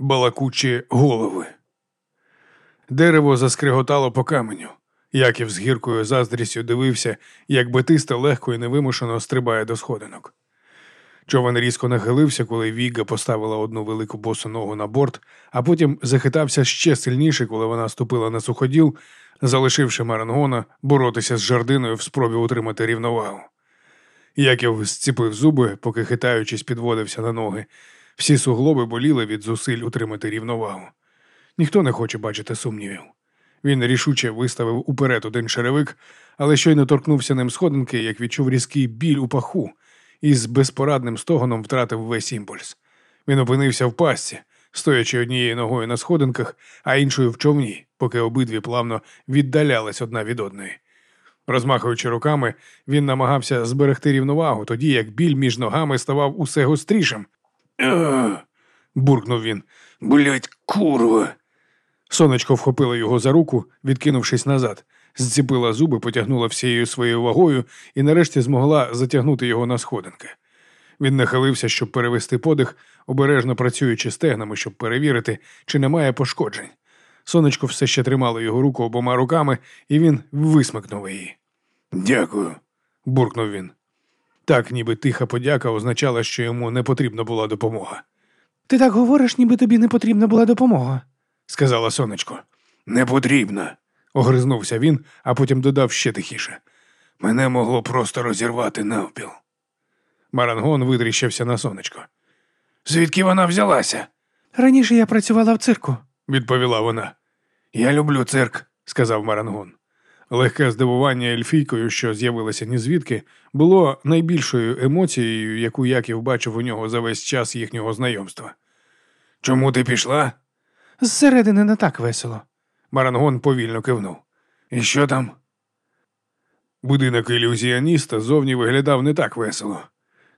балакучі голови. Дерево заскриготало по каменю. Яків з гіркою заздрістю дивився, як Бетиста легко і невимушено стрибає до сходинок. Човен різко нахилився, коли Віга поставила одну велику босу ногу на борт, а потім захитався ще сильніше, коли вона ступила на суходіл, залишивши Марангона боротися з жардиною в спробі утримати рівновагу. Яків зціпив зуби, поки хитаючись, підводився на ноги. Всі суглоби боліли від зусиль утримати рівновагу. Ніхто не хоче бачити сумнівів. Він рішуче виставив уперед один черевик, але щойно торкнувся ним сходинки, як відчув різкий біль у паху, і з безпорадним стогоном втратив весь імпульс. Він опинився в пастці, стоячи однією ногою на сходинках, а іншою в човні, поки обидві плавно віддалялись одна від одної. Розмахуючи руками, він намагався зберегти рівновагу, тоді як біль між ногами ставав усе гострішим. Буркнув він. Блять, курва. Сонечко вхопило його за руку, відкинувшись назад, зціпила зуби, потягнула всією своєю вагою і нарешті змогла затягнути його на сходинки. Він нахилився, щоб перевести подих, обережно працюючи стегнами, щоб перевірити, чи немає пошкоджень. Сонечко все ще тримало його руку обома руками, і він висмикнув її. Дякую, буркнув він. Так, ніби тиха подяка означала, що йому не потрібна була допомога. Ти так говориш, ніби тобі не потрібна була допомога. сказала сонечко. Не потрібна, огризнувся він, а потім додав ще тихіше. Мене могло просто розірвати навпіл. Марангон витріщився на сонечко. Звідки вона взялася? Раніше я працювала в цирку. відповіла вона. Я люблю цирк, сказав Марангон. Легке здивування ельфійкою, що з'явилося нізвідки, було найбільшою емоцією, яку Яків бачив у нього за весь час їхнього знайомства. Чому ти пішла? Зсередини не так весело. Марангон повільно кивнув. І що там? Будинок ілюзіоніста зовні виглядав не так весело.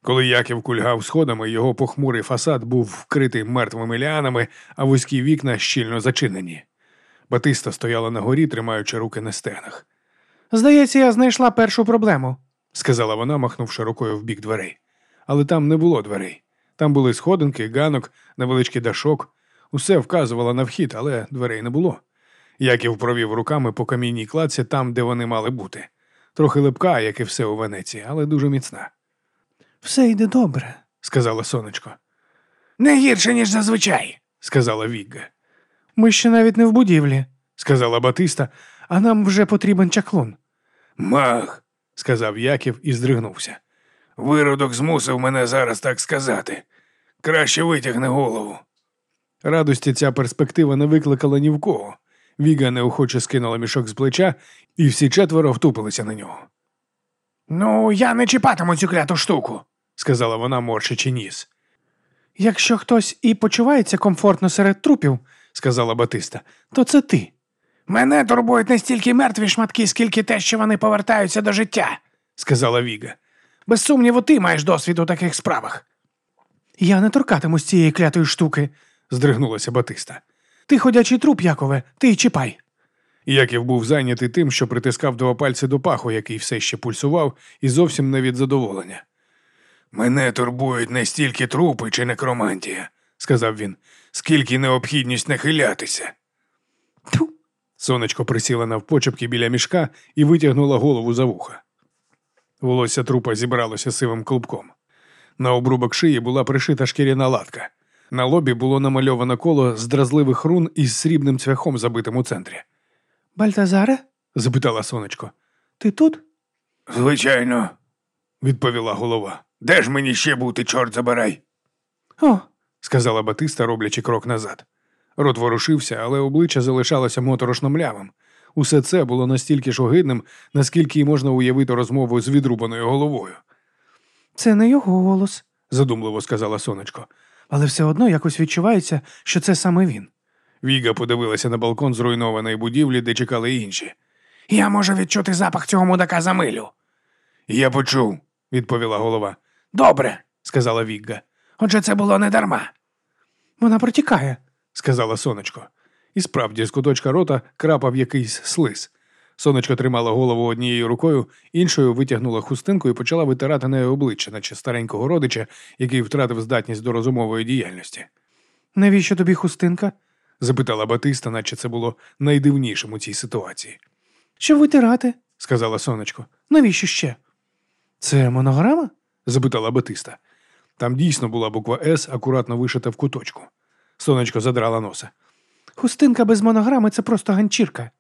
Коли Яків кульгав сходами, його похмурий фасад був вкритий мертвими ліанами, а вузькі вікна щільно зачинені. Батиста стояла на горі, тримаючи руки на стегнах. Здається, я знайшла першу проблему. сказала вона, махнувши рукою в бік дверей. Але там не було дверей. Там були сходинки, ганок, невеличкий дашок. Усе вказувало на вхід, але дверей не було. Яків провів руками по камінній кладці там, де вони мали бути. Трохи липка, як і все у Венеції, але дуже міцна, Все йде добре. сказала сонечко. Не гірше, ніж зазвичай, сказала Вігга. Ми ще навіть не в будівлі, сказала Батиста. а нам вже потрібен чаклун. Мах, сказав Яків і здригнувся. Виродок змусив мене зараз так сказати. Краще витягни голову. Радості ця перспектива не викликала ні в кого. Віга неохоче скинула мішок з плеча, і всі четверо втупилися на нього. Ну, я не чіпатиму цю кляту штуку, сказала вона, морщачи ніс, Якщо хтось і почувається комфортно серед трупів, сказала Батиста. то це ти. Мене турбують не стільки мертві шматки, скільки те, що вони повертаються до життя. сказала Віга. Без сумніву, ти маєш досвід у таких справах. Я не торкатимусь цієї клятої штуки. здригнулася Батиста. Ти ходячий труп, Якове, ти й чіпай. Яків був зайнятий тим, що притискав два пальці до паху, який все ще пульсував, і зовсім не від задоволення. Мене турбують не стільки трупи чи некромантія, сказав він, скільки необхідність нахилятися. Тьфу. Сонечко присіла навпочепки біля мішка і витягнула голову за вуха. Волосся трупа зібралося сивим клубком. На обрубок шиї була пришита шкіряна латка. На лобі було намальовано коло з дразливих рун із срібним цвяхом, забитим у центрі. Бальтазаре, запитала сонечко. ти тут? Звичайно, відповіла голова. Де ж мені ще бути, чорт забирай? О, сказала Батиста, роблячи крок назад. Рот ворушився, але обличчя залишалося моторошно млявим. Усе це було настільки ж огидним, наскільки й можна уявити розмову з відрубаною головою, це не його голос, задумливо сказала сонечко. але все одно якось відчувається, що це саме він. Віга подивилася на балкон зруйнованої будівлі, де чекали інші. Я можу відчути запах цього мудака за милю. Я почув, відповіла голова. Добре, Сказала Вігга, отже, це було не дарма. Вона протікає. сказала сонечко. І справді з куточка рота крапав якийсь слиз. Сонечко тримала голову однією рукою, іншою витягнула хустинку і почала витирати нею обличчя, наче старенького родича, який втратив здатність до розумової діяльності. Навіщо тобі хустинка? запитала Батиста, наче це було найдивнішим у цій ситуації. Щоб витирати. Сказала сонечко. Навіщо ще? Це монограма? запитала Батиста. Там дійсно була буква С, акуратно вишита в куточку. Сонечко задрала носа. Хустинка без монограми це просто ганчірка.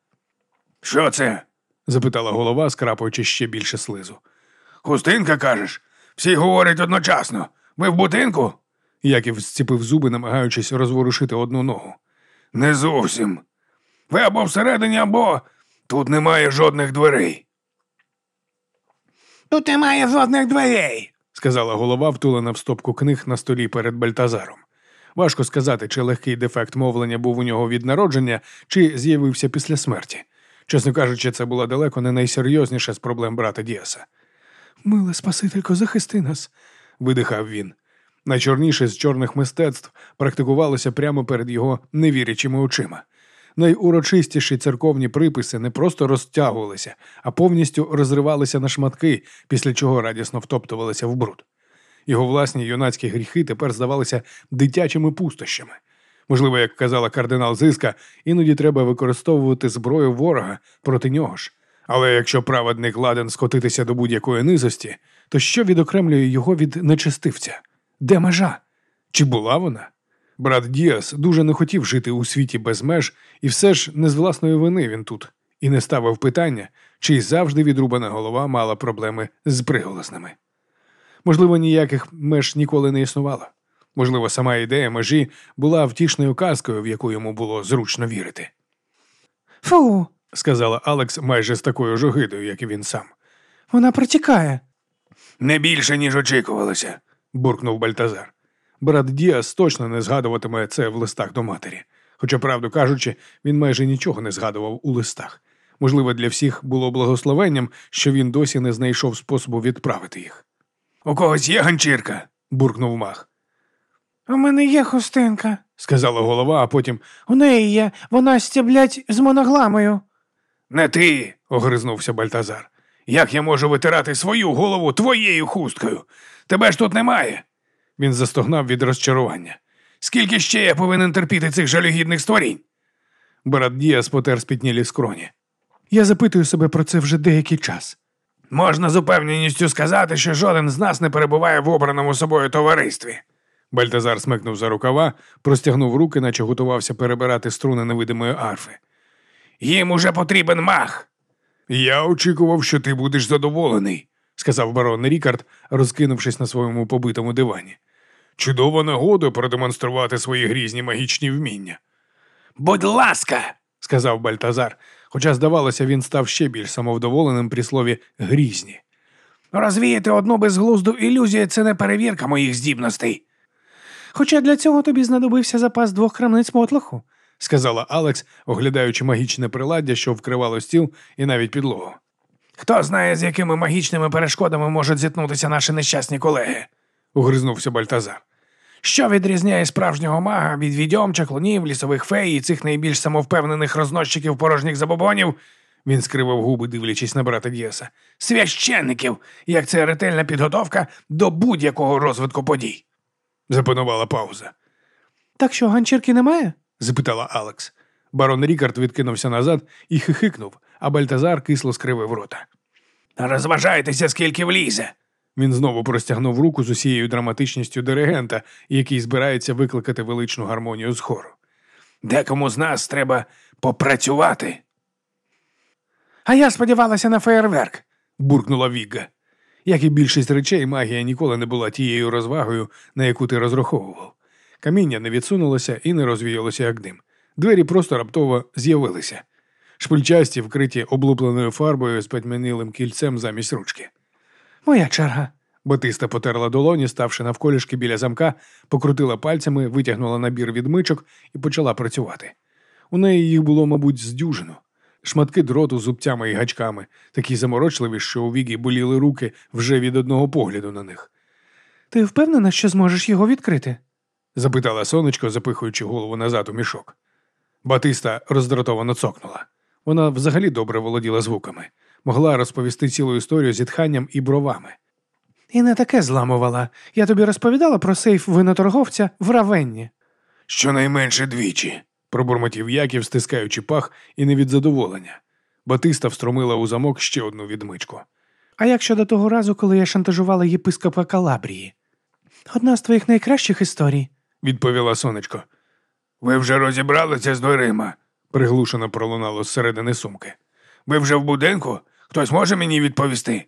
Що це? запитала голова, скрапуючи ще більше слизу. Хустинка кажеш? Всі говорять одночасно. Ви в будинку? Яків зціпив зуби, намагаючись розворушити одну ногу. Не зовсім. Ви або всередині, або тут немає жодних дверей. Тут немає жодних дверей. Сказала голова, втулена в стопку книг на столі перед Бальтазаром. Важко сказати, чи легкий дефект мовлення був у нього від народження, чи з'явився після смерті. Чесно кажучи, це була далеко не найсерйозніша з проблем брата Діаса. Мила Спасителько, захисти нас, видихав він. Найчорніше з чорних мистецтв практикувалося прямо перед його невірячими очима. Найурочистіші церковні приписи не просто розтягувалися, а повністю розривалися на шматки, після чого радісно втоптувалися в бруд. Його власні юнацькі гріхи тепер здавалися дитячими пустощами. Можливо, як казала кардинал Зиска, іноді треба використовувати зброю ворога проти нього ж. Але якщо праведник ладен скотитися до будь-якої низості, то що відокремлює його від нечестивця? Де межа? Чи була вона? Брат Діас дуже не хотів жити у світі без меж, і все ж не з власної вини він тут, і не ставив питання, чи завжди відрубана голова мала проблеми з приголосними. Можливо, ніяких меж ніколи не існувало. Можливо, сама ідея межі була втішною казкою, в яку йому було зручно вірити, Фу, сказала Алекс майже з такою ж огидою, як і він сам. вона протікає. Не більше, ніж очікувалося. буркнув Бальтазар. Брат Діас точно не згадуватиме це в листах до матері. Хоча, правду кажучи, він майже нічого не згадував у листах. Можливо, для всіх було благословенням, що він досі не знайшов способу відправити їх. У когось є ганчірка? буркнув мах. У мене є хустинка. Сказала голова, а потім У неї є, вона стіблять з моногламою. Не ти. огризнувся Бальтазар. Як я можу витирати свою голову твоєю хусткою? Тебе ж тут немає. Він застогнав від розчарування. Скільки ще я повинен терпіти цих жалюгідних створінь? Брат Діас потер спітнілі скроні. Я запитую себе про це вже деякий час. Можна з упевненістю сказати, що жоден з нас не перебуває в обраному собою товаристві. Бальтазар смикнув за рукава, простягнув руки, наче готувався перебирати струни невидимої арфи. Їм уже потрібен мах. Я очікував, що ти будеш задоволений, сказав барон Рікард, розкинувшись на своєму побитому дивані. Чудова нагода продемонструвати свої грізні магічні вміння, Будь ласка. сказав Бальтазар, хоча, здавалося, він став ще більш самовдоволеним при слові грізні. Розвіяти одну безглузду ілюзію це не перевірка моїх здібностей. Хоча для цього тобі знадобився запас двох крамниць мотлоху. сказала Алекс, оглядаючи магічне приладдя, що вкривало стіл і навіть підлогу. Хто знає, з якими магічними перешкодами можуть зіткнутися наші нещасні колеги? Угризнувся Бальтазар. Що відрізняє справжнього мага від відьом, чаклунів, лісових фей і цих найбільш самовпевнених розносчиків порожніх забобонів? Він скривив губи, дивлячись на брата Діаса. Священників, як це ретельна підготовка до будь-якого розвитку подій. Запанувала пауза. Так що ганчірки немає? запитала Алекс. Барон Рікард відкинувся назад і хихикнув, а Бальтазар кисло скривив рота. Розважайтеся, скільки влізе. Він знову простягнув руку з усією драматичністю диригента, який збирається викликати величну гармонію з хору. Декому з нас треба попрацювати. А я сподівалася на феєрверк. буркнула Вігга. Як і більшість речей, магія ніколи не була тією розвагою, на яку ти розраховував. Каміння не відсунулося і не розвіялося, як дим. Двері просто раптово з'явилися. Шпильчасті, вкриті облупленою фарбою з пятьмянилим кільцем замість ручки. Моя черга. Батиста потерла долоні, ставши навколішки біля замка, покрутила пальцями, витягнула набір відмичок і почала працювати. У неї їх було, мабуть, з. Шматки дроту з зубцями і гачками, такі заморочливі, що у Вігі боліли руки вже від одного погляду на них. Ти впевнена, що зможеш його відкрити? запитала сонечко, запихуючи голову назад у мішок. Батиста роздратовано цокнула. Вона взагалі добре володіла звуками, могла розповісти цілу історію зітханням і бровами. І не таке зламувала. Я тобі розповідала про сейф виноторговця в Равенні. Щонайменше двічі, пробурмотів Яків, стискаючи пах і не від задоволення. Батиста встромила у замок ще одну відмичку. А як щодо того разу, коли я шантажувала єпископа Калабрії? Одна з твоїх найкращих історій. відповіла сонечко. Ви вже розібралися з дверима, приглушено пролунало зсередини сумки. Ви вже в будинку? Хтось може мені відповісти?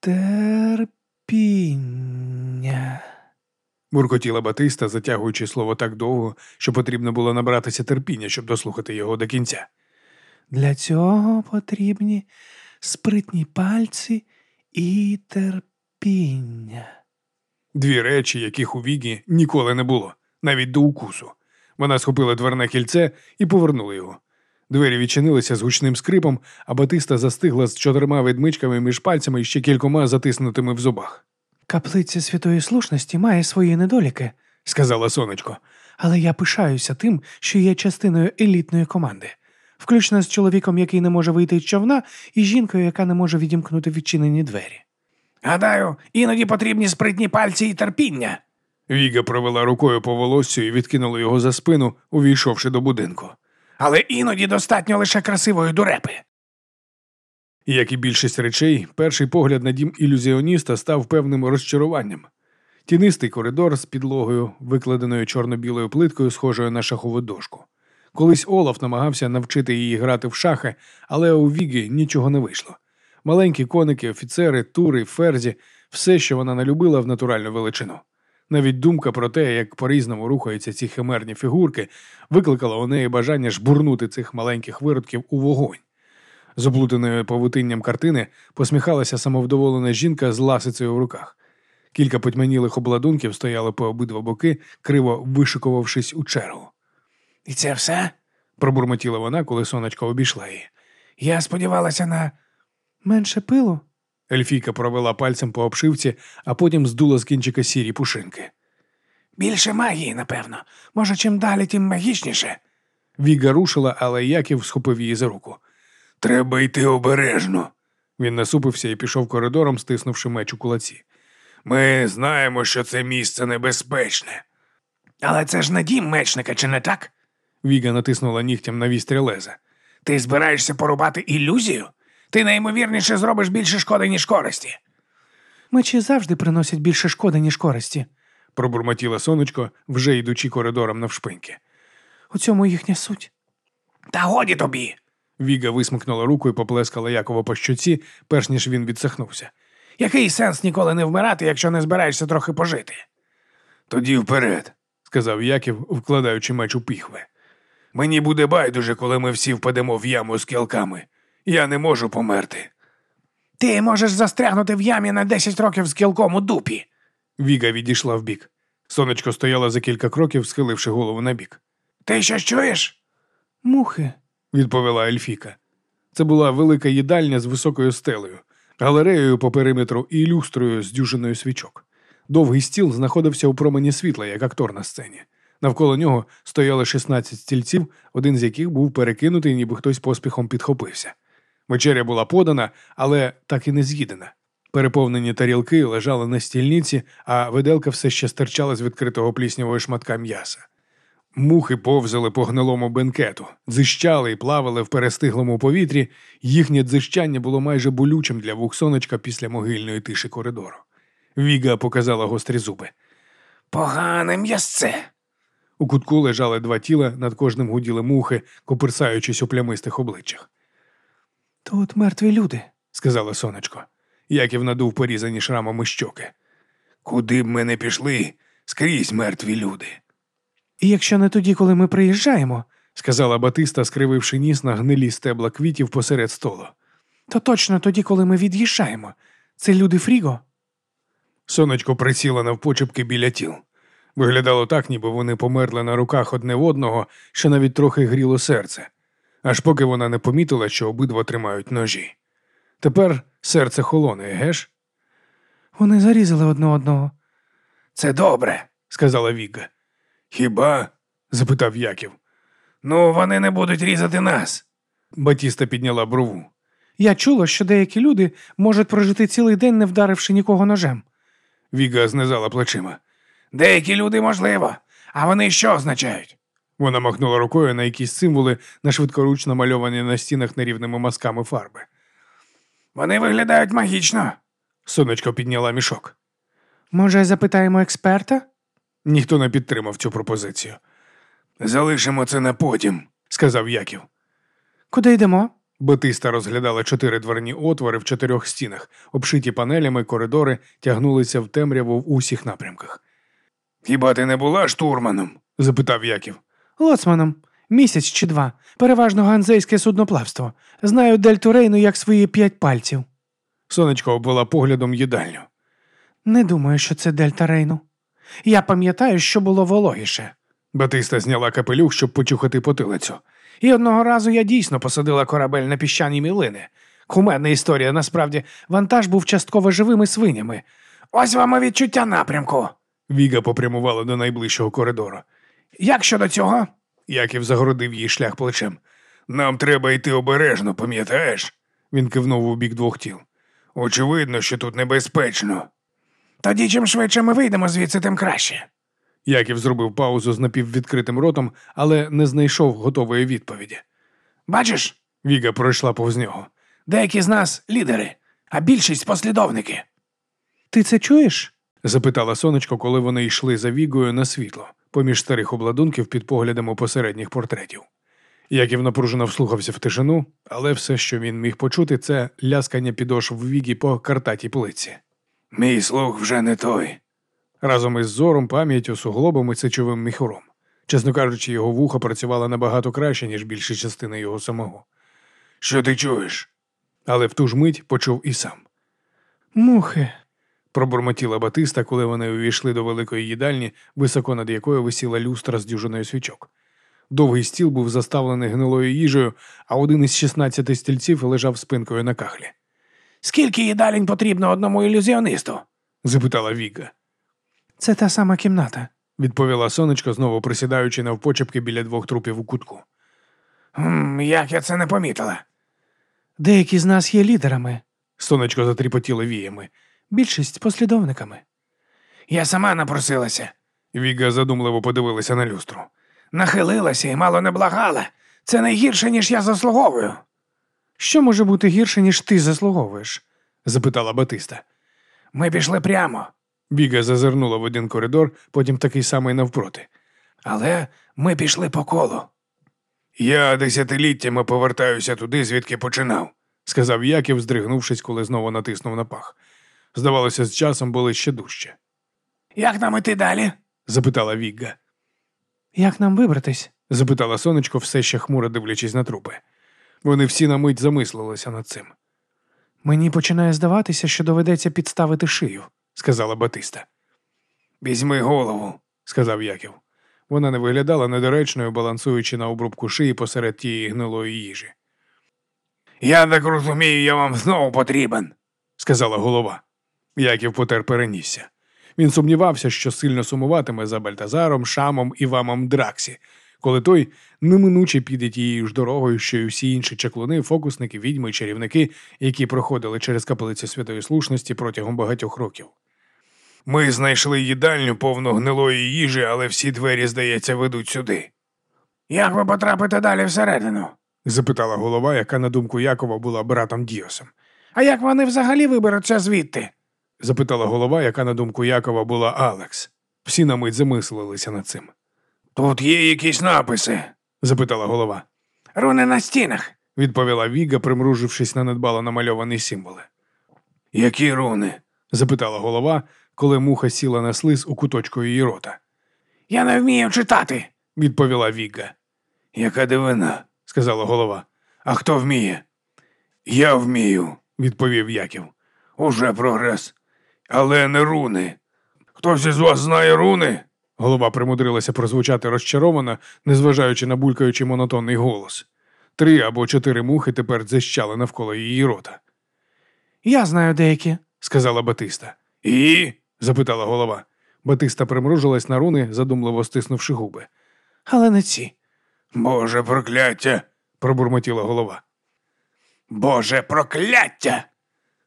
Терпіння. буркотіла Батиста, затягуючи слово так довго, що потрібно було набратися терпіння, щоб дослухати його до кінця. Для цього потрібні спритні пальці і терпіння. Дві речі, яких у Вігі ніколи не було, навіть до укусу. Вона схопила дверне кільце і повернула його. Двері відчинилися з гучним скрипом, а Батиста застигла з чотирма відмичками між пальцями і ще кількома затиснутими в зубах, Каплиця святої слушності має свої недоліки, сказала сонечко. але я пишаюся тим, що є частиною елітної команди, включно з чоловіком, який не може вийти з човна, і жінкою, яка не може відімкнути відчинені двері. Гадаю, іноді потрібні спритні пальці і терпіння. Віга провела рукою по волоссю і відкинула його за спину, увійшовши до будинку. Але іноді достатньо лише красивої дурепи. Як і більшість речей, перший погляд на дім ілюзіоніста став певним розчаруванням. Тінистий коридор з підлогою, викладеною чорно-білою плиткою, схожою на шахову дошку. Колись Олаф намагався навчити її грати в шахи, але у Вігі нічого не вийшло. Маленькі коники, офіцери, тури, ферзі все, що вона не любила в натуральну величину. Навіть думка про те, як по-різному рухаються ці химерні фігурки, викликала у неї бажання жбурнути цих маленьких виродків у вогонь. З облутаною павутинням картини посміхалася самовдоволена жінка з ласицею в руках. Кілька потьмянілих обладунків стояли по обидва боки, криво вишикувавшись у чергу. І це все? Пробурмотіла вона, коли сонечко обійшла її. Я сподівалася на. Менше пилу? Ельфійка провела пальцем по обшивці, а потім здула з кінчика сірі пушинки. Більше магії, напевно. Може, чим далі, тим магічніше. Віга рушила, але Яків схопив її за руку. Треба йти обережно. Він насупився і пішов коридором, стиснувши меч у кулаці. Ми знаємо, що це місце небезпечне. Але це ж не дім мечника, чи не так? Віга натиснула нігтям на вістря леза. Ти збираєшся порубати ілюзію? Ти найімовірніше зробиш більше шкоди, ніж користі. Мечі завжди приносять більше шкоди, ніж користі. Пробурмотіла сонечко, вже йдучи коридором навшпиньки. У цьому їхня суть. Та годі тобі. Віга висмикнула руку і поплескала Якова по щоці, перш ніж він відсахнувся. Який сенс ніколи не вмирати, якщо не збираєшся трохи пожити? Тоді вперед, сказав Яків, вкладаючи меч у піхви. Мені буде байдуже, коли ми всі впадемо в яму з кілками. Я не можу померти. Ти можеш застрягнути в ямі на 10 років з кілком у дупі. Віга відійшла вбік. Сонечко стояла за кілька кроків, схиливши голову набік. Ти що чуєш? Мухи. відповіла Ельфіка. Це була велика їдальня з високою стелею, галереєю по периметру і люстрою з дюжиною свічок. Довгий стіл знаходився у промені світла, як актор на сцені. Навколо нього стояли 16 стільців, один з яких був перекинутий, ніби хтось поспіхом підхопився. Вечеря була подана, але так і не з'їдена. Переповнені тарілки лежали на стільниці, а виделка все ще стирчала з відкритого пліснявого шматка м'яса. Мухи повзали по гнилому бенкету, дзищали і плавали в перестиглому повітрі. Їхнє дзищання було майже болючим для вух сонечка після могильної тиші коридору. Віга показала гострі зуби. Погане м'ясце. У кутку лежали два тіла, над кожним гуділи мухи, коперсаючись у плямистих обличчях. Тут мертві люди. сказала сонечко. Яків надув порізані шрамами щоки. Куди б ми не пішли, скрізь мертві люди, І якщо не тоді, коли ми приїжджаємо, сказала Батиста, скрививши ніс на гнилі стебла квітів посеред столу. то точно тоді, коли ми від'їжджаємо. Це люди Фріго. Сонечко присіла навпочепки біля тіл. Виглядало так, ніби вони померли на руках одне в одного, що навіть трохи гріло серце, аж поки вона не помітила, що обидва тримають ножі. Тепер серце холоне, геш? Вони зарізали одне одного. Це добре. сказала Віга. Хіба? запитав Яків. Ну, вони не будуть різати нас. Батіста підняла брову. Я чула, що деякі люди можуть прожити цілий день, не вдаривши нікого ножем. Віга знизала плечима. Деякі люди можливо, А вони що означають? Вона махнула рукою на якісь символи, на швидкоручно мальовані на стінах нерівними мазками фарби. Вони виглядають магічно. Сонечко підняла мішок. Може, запитаємо експерта? Ніхто не підтримав цю пропозицію. Залишимо це на потім, сказав Яків. Куди йдемо? Батиста розглядала чотири дверні отвори в чотирьох стінах, обшиті панелями, коридори тягнулися в темряву в усіх напрямках. Хіба ти не була штурманом? запитав Яків. Лоцманом. Місяць чи два. Переважно ганзейське судноплавство. Знаю Дельту Рейну як свої п'ять пальців. Сонечко обвела поглядом їдальню. Не думаю, що це Дельта Рейну. Я пам'ятаю, що було вологіше. Батиста зняла капелюх, щоб почухати потилицю. І одного разу я дійсно посадила корабель на піщані мілини. Кумедна історія, насправді, вантаж був частково живими свинями. Ось вам і відчуття напрямку. Віга попрямувала до найближчого коридору. Як щодо цього? Яків загородив їй шлях плечем. Нам треба йти обережно, пам'ятаєш? Він кивнув у бік двох тіл. Очевидно, що тут небезпечно. Тоді чим швидше ми вийдемо звідси, тим краще. Яків зробив паузу з напіввідкритим ротом, але не знайшов готової відповіді. Бачиш, Віга пройшла повз нього. деякі з нас лідери, а більшість послідовники. Ти це чуєш? запитала сонечко, коли вони йшли за Вігою на світло, поміж старих обладунків під поглядами посередніх портретів. Яків напружено вслухався в тишину, але все, що він міг почути, це ляскання підошв Вігі по картатій плиці. Мій слух вже не той. Разом із зором, пам'яттю, суглобом і сечовим міхуром. Чесно кажучи, його вуха працювала набагато краще, ніж більша частина його самого. Що ти чуєш? Але в ту ж мить почув і сам. Мухи. Пробурмотіла Батиста, коли вони увійшли до великої їдальні, високо над якою висіла люстра з дюжиною свічок. Довгий стіл був заставлений гнилою їжею, а один із 16 стільців лежав спинкою на кахлі. Скільки їдалень потрібно одному ілюзіонисту? запитала Віка. Це та сама кімната. Відповіла сонечко, знову присідаючи навпочепки біля двох трупів у кутку. Хм, як я це не помітила. Деякі з нас є лідерами, Сонечко затріпотіло віями. Більшість послідовниками. Я сама напросилася, Віга задумливо подивилася на люстру. нахилилася і мало не благала. Це не гірше, ніж я заслуговую. Що може бути гірше, ніж ти заслуговуєш? запитала Батиста. Ми пішли прямо, Віга зазирнула в один коридор, потім такий самий навпроти. але ми пішли по колу. Я десятиліттями повертаюся туди, звідки починав, сказав Яків, здригнувшись, коли знову натиснув на пах. Здавалося, з часом були ще дужче. Як нам іти далі? запитала Вігга. Як нам вибратись? запитала сонечко, все ще хмуро дивлячись на трупи. Вони всі на мить замислилися над цим, Мені починає здаватися, що доведеться підставити шию. сказала Батиста. Візьми голову, сказав Яків. Вона не виглядала недоречною, балансуючи на обрубку шиї посеред тієї гнилої їжі. Я так розумію, я вам знову потрібен. сказала голова. Яків потер перенісся. Він сумнівався, що сильно сумуватиме за Бальтазаром, Шамом і Вамом Драксі, коли той неминуче піде тією ж дорогою, що й усі інші чаклуни, фокусники, відьми чарівники, які проходили через капелицю святої слушності протягом багатьох років. Ми знайшли їдальню повну гнилої їжі, але всі двері, здається, ведуть сюди, Як ви потрапите далі всередину? запитала голова, яка, на думку Якова, була братом Діосом. А як вони взагалі виберуться звідти? Запитала голова, яка, на думку Якова, була Алекс. Всі на мить замислилися над цим. Тут є якісь написи? запитала голова. Руни на стінах. Відповіла Віга, примружившись на недбало намальовані символи. Які руни? запитала голова, коли муха сіла на слиз у куточку її рота. Я не вмію читати. Відповіла Віга. Яка дивина, сказала голова. А хто вміє? Я вмію, відповів Яків. Уже прогрес. Але не руни. Хтось із вас знає руни? Голова примудрилася прозвучати розчаровано, незважаючи на булькаючий монотонний голос. Три або чотири мухи тепер дзищали навколо її рота, Я знаю деякі. сказала Батиста. І? запитала голова. Батиста примружилась на руни, задумливо стиснувши губи. Але не ці. Боже прокляття. пробурмотіла голова. Боже прокляття!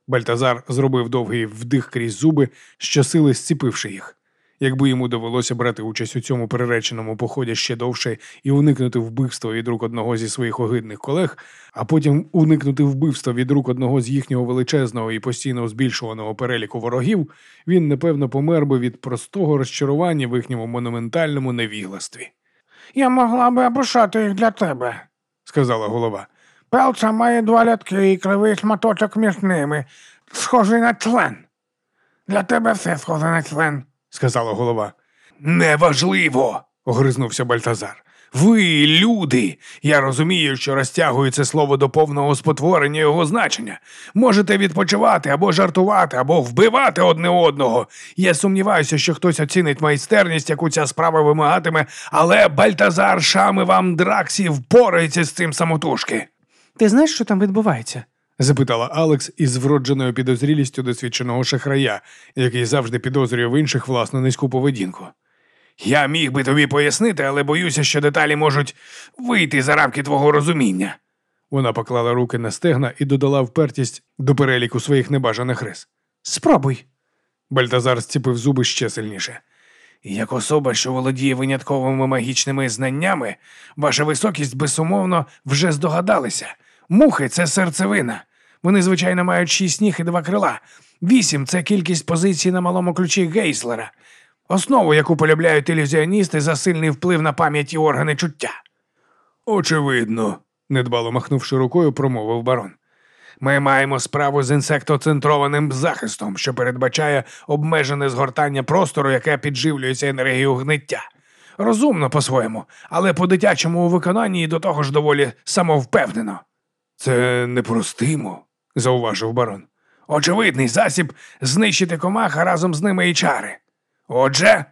Бальтазар зробив довгий вдих крізь зуби, щосили зціпивши їх. Якби йому довелося брати участь у цьому перереченому поході ще довше і уникнути вбивства від рук одного зі своїх огидних колег, а потім уникнути вбивства від рук одного з їхнього величезного і постійно збільшуваного переліку ворогів, він напевно помер би від простого розчарування в їхньому монументальному невігластві, Я могла би обрушати їх для тебе. сказала голова. Пелца має два лятки і кривий шматочок між ними, схожий на член. Для тебе все схоже на член. сказала голова. Неважливо, огризнувся Бальтазар. Ви, люди, я розумію, що розтягую це слово до повного спотворення його значення. Можете відпочивати або жартувати, або вбивати одне одного. Я сумніваюся, що хтось оцінить майстерність, яку ця справа вимагатиме, але Бальтазар, шами вам Драксі, впорається з цим самотужки. Ти знаєш, що там відбувається? запитала Алекс із вродженою підозрілістю досвідченого шахрая, який завжди підозрює в інших власну низьку поведінку. Я міг би тобі пояснити, але боюся, що деталі можуть вийти за рамки твого розуміння. Вона поклала руки на стегна і додала впертість до переліку своїх небажаних рис. Спробуй. Бальтазар зціпив зуби ще сильніше. Як особа, що володіє винятковими магічними знаннями, ваша високість безумовно вже здогадалися. Мухи це серцевина. Вони, звичайно, мають шість ніг і два крила. Вісім це кількість позицій на малому ключі Гейслера. Основу, яку полюбляють ілюзіоністи за сильний вплив на пам'ять і органи чуття. Очевидно, недбало махнувши рукою, промовив барон. Ми маємо справу з інсектоцентрованим захистом, що передбачає обмежене згортання простору, яке підживлюється енергією гниття. Розумно по-своєму, але по-дитячому у виконанні і до того ж доволі самовпевнено. Це непростимо, зауважив барон. Очевидний засіб знищити комах, а разом з ними і чари. Отже.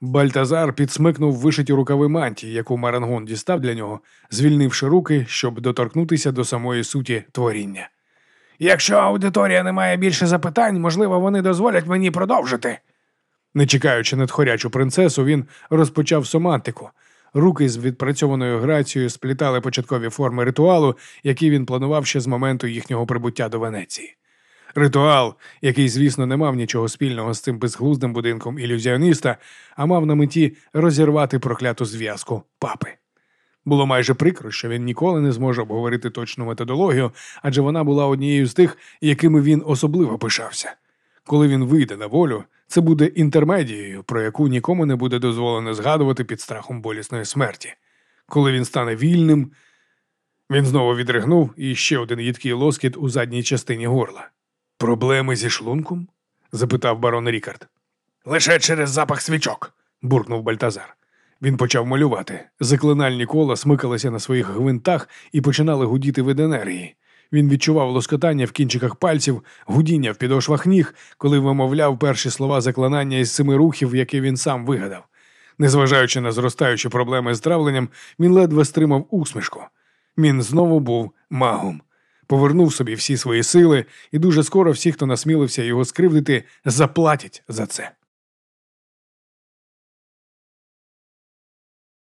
Бальтазар підсмикнув вишиті рукави мантії, яку Марангон дістав для нього, звільнивши руки, щоб доторкнутися до самої суті творіння. Якщо аудиторія не має більше запитань, можливо, вони дозволять мені продовжити. Не чекаючи надхорячу принцесу, він розпочав сомантику. Руки з відпрацьованою грацією сплітали початкові форми ритуалу, який він планував ще з моменту їхнього прибуття до Венеції. Ритуал, який, звісно, не мав нічого спільного з цим безглуздим будинком ілюзіоніста, а мав на меті розірвати прокляту зв'язку папи. Було майже прикро, що він ніколи не зможе обговорити точну методологію, адже вона була однією з тих, якими він особливо пишався. Коли він вийде на волю, це буде інтермедією, про яку нікому не буде дозволено згадувати під страхом болісної смерті. Коли він стане вільним, він знову відригнув і ще один їдкий лоскіт у задній частині горла. Проблеми зі шлунком? запитав барон Рікард. Лише через запах свічок, буркнув Бальтазар. Він почав малювати. Заклинальні кола смикалися на своїх гвинтах і починали гудіти від енергії. Він відчував лоскотання в кінчиках пальців, гудіння в підошвах ніг, коли вимовляв перші слова заклинання із семи рухів, які він сам вигадав. Незважаючи на зростаючі проблеми з травленням, він ледве стримав усмішку. Він знову був магом. Повернув собі всі свої сили, і дуже скоро всі, хто насмілився його скривдити, заплатять за це.